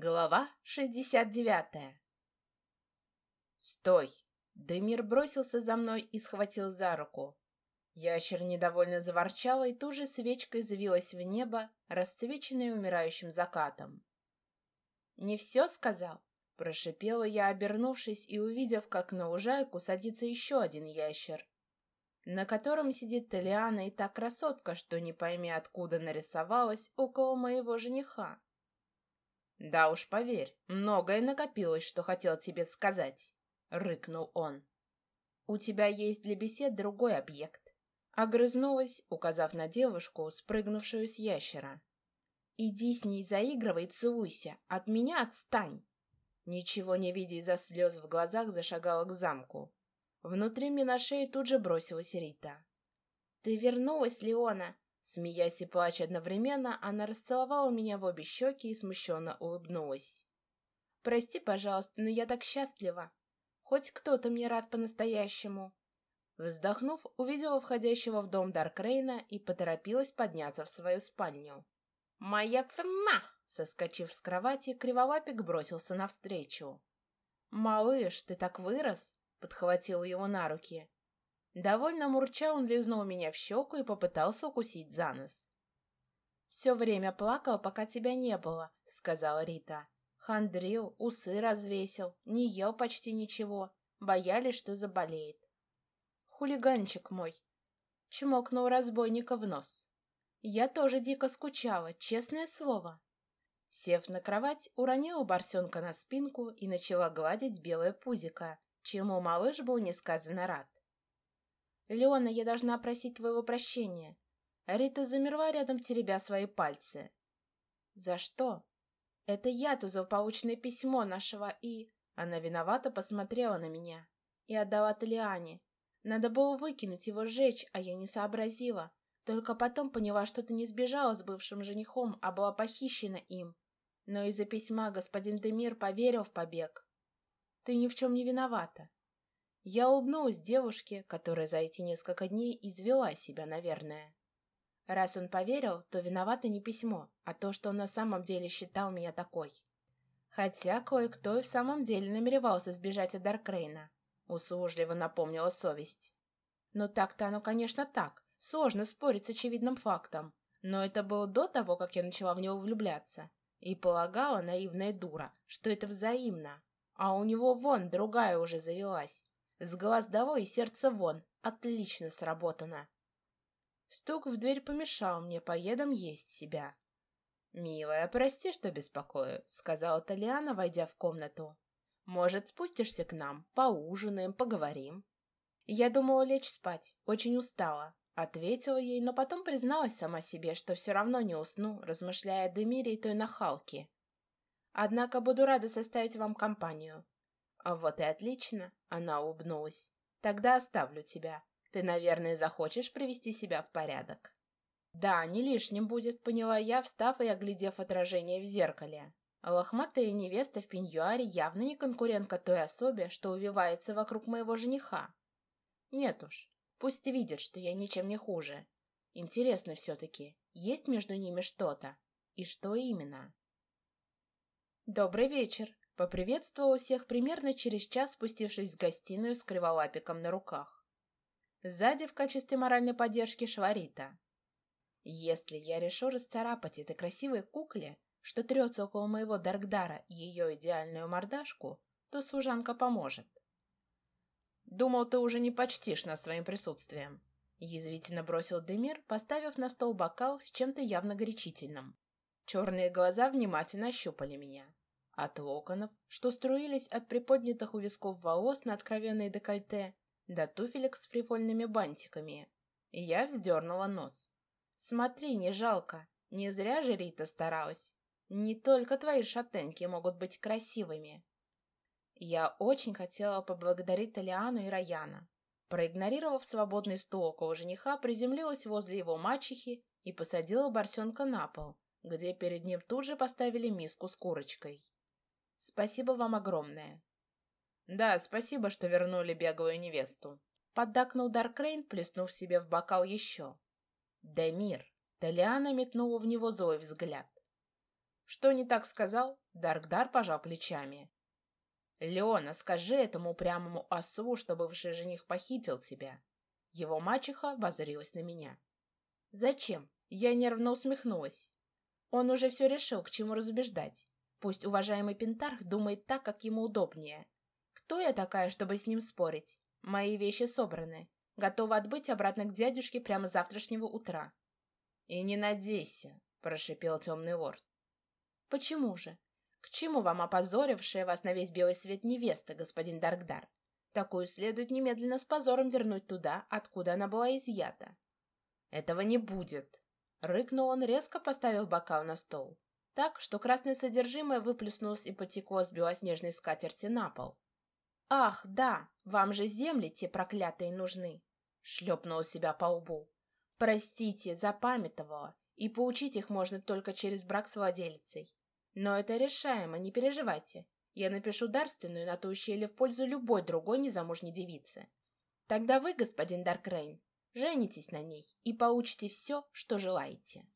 Глава 69 «Стой!» Демир бросился за мной и схватил за руку. Ящер недовольно заворчала и ту же свечкой завилась в небо, расцвеченное умирающим закатом. «Не все сказал?» — прошипела я, обернувшись и увидев, как на лужайку садится еще один ящер, на котором сидит Талиана и та красотка, что не пойми откуда нарисовалась около моего жениха. «Да уж, поверь, многое накопилось, что хотел тебе сказать», — рыкнул он. «У тебя есть для бесед другой объект», — огрызнулась, указав на девушку, спрыгнувшую с ящера. «Иди с ней заигрывай целуйся, от меня отстань!» Ничего не видя из-за слез в глазах, зашагала к замку. Внутри мне на шее тут же бросилась Рита. «Ты вернулась, Леона!» Смеясь и плача одновременно, она расцеловала меня в обе щеки и смущенно улыбнулась. «Прости, пожалуйста, но я так счастлива. Хоть кто-то мне рад по-настоящему». Вздохнув, увидела входящего в дом Даркрейна и поторопилась подняться в свою спальню. «Моя цена!» Соскочив с кровати, Криволапик бросился навстречу. «Малыш, ты так вырос!» — подхватил его на руки. Довольно мурча он лизнул меня в щеку и попытался укусить за нос. «Все время плакал, пока тебя не было», — сказала Рита. Хандрил, усы развесил, не ел почти ничего, боялись, что заболеет. «Хулиганчик мой!» — чмокнул разбойника в нос. «Я тоже дико скучала, честное слово». Сев на кровать, уронила барсенка на спинку и начала гладить белое пузико, чему малыш был несказанно рад. «Леона, я должна просить твоего прощения». Рита замерла рядом, теребя свои пальцы. «За что?» «Это я, то злополучное письмо нашего и...» Она виновато посмотрела на меня и отдала Талиане. Надо было выкинуть его, сжечь, а я не сообразила. Только потом поняла, что ты не сбежала с бывшим женихом, а была похищена им. Но из-за письма господин Демир поверил в побег. Ты ни в чем не виновата. Я улыбнулась девушке, которая за эти несколько дней извела себя, наверное. Раз он поверил, то виновато не письмо, а то, что он на самом деле считал меня такой. Хотя кое-кто и в самом деле намеревался сбежать от Даркрейна, услужливо напомнила совесть. Но так-то оно, конечно, так. Сложно спорить с очевидным фактом. Но это было до того, как я начала в него влюбляться. И полагала наивная дура, что это взаимно. А у него вон другая уже завелась. С глаз долой и сердце вон. Отлично сработано. Стук в дверь помешал мне поедом есть себя. «Милая, прости, что беспокою», — сказала Талиана, войдя в комнату. «Может, спустишься к нам, поужинаем, поговорим?» Я думала лечь спать, очень устала. Ответила ей, но потом призналась сама себе, что все равно не усну, размышляя о Демире и той нахалке. Однако буду рада составить вам компанию. А вот и отлично, она улыбнулась. Тогда оставлю тебя. Ты, наверное, захочешь привести себя в порядок. Да, не лишним будет, поняла я, встав и оглядев отражение в зеркале. Лохматая невеста в пеньюаре явно не конкурентка той особе, что увивается вокруг моего жениха. Нет уж, пусть видит, что я ничем не хуже. Интересно все-таки, есть между ними что-то? И что именно? Добрый вечер, Поприветствовал всех примерно через час, спустившись в гостиную с криволапиком на руках. Сзади в качестве моральной поддержки шла. Если я решу расцарапать этой красивой кукле, что трется около моего Даркдара, ее идеальную мордашку, то служанка поможет. «Думал, ты уже не почтишь нас своим присутствием», — язвительно бросил Демир, поставив на стол бокал с чем-то явно горячительным. Черные глаза внимательно ощупали меня. От локонов, что струились от приподнятых у висков волос на откровенной декольте, до туфелек с фривольными бантиками. И я вздернула нос. «Смотри, не жалко. Не зря же Рита старалась. Не только твои шатенки могут быть красивыми». Я очень хотела поблагодарить Талиану и Раяна. Проигнорировав свободный стул около жениха, приземлилась возле его мачехи и посадила барсенка на пол, где перед ним тут же поставили миску с курочкой. Спасибо вам огромное. Да, спасибо, что вернули беглую невесту. Поддакнул Даркрейн, плеснув себе в бокал еще. Демир. Талиана метнула в него злой взгляд. Что не так сказал? Даркдар пожал плечами. Леона, скажи этому упрямому осу, что бывший жених похитил тебя. Его мачеха воззрилась на меня. Зачем? Я нервно усмехнулась. Он уже все решил, к чему разубеждать. Пусть уважаемый Пентарх думает так, как ему удобнее. Кто я такая, чтобы с ним спорить? Мои вещи собраны. Готова отбыть обратно к дядюшке прямо завтрашнего утра. И не надейся, прошипел темный лорд. Почему же? К чему вам опозорившая вас на весь белый свет невеста, господин Даркдар? Такую следует немедленно с позором вернуть туда, откуда она была изъята. Этого не будет. Рыкнул он, резко поставив бокал на стол. Так, что красное содержимое выплеснулось и потекло с белоснежной скатерти на пол. «Ах, да, вам же земли те проклятые нужны!» Шлепнула себя по лбу. «Простите, запамятовала, и поучить их можно только через брак с владелицей. Но это решаемо, не переживайте. Я напишу дарственную на то ущелье в пользу любой другой незамужней девицы. Тогда вы, господин Даркрейн, женитесь на ней и получите все, что желаете».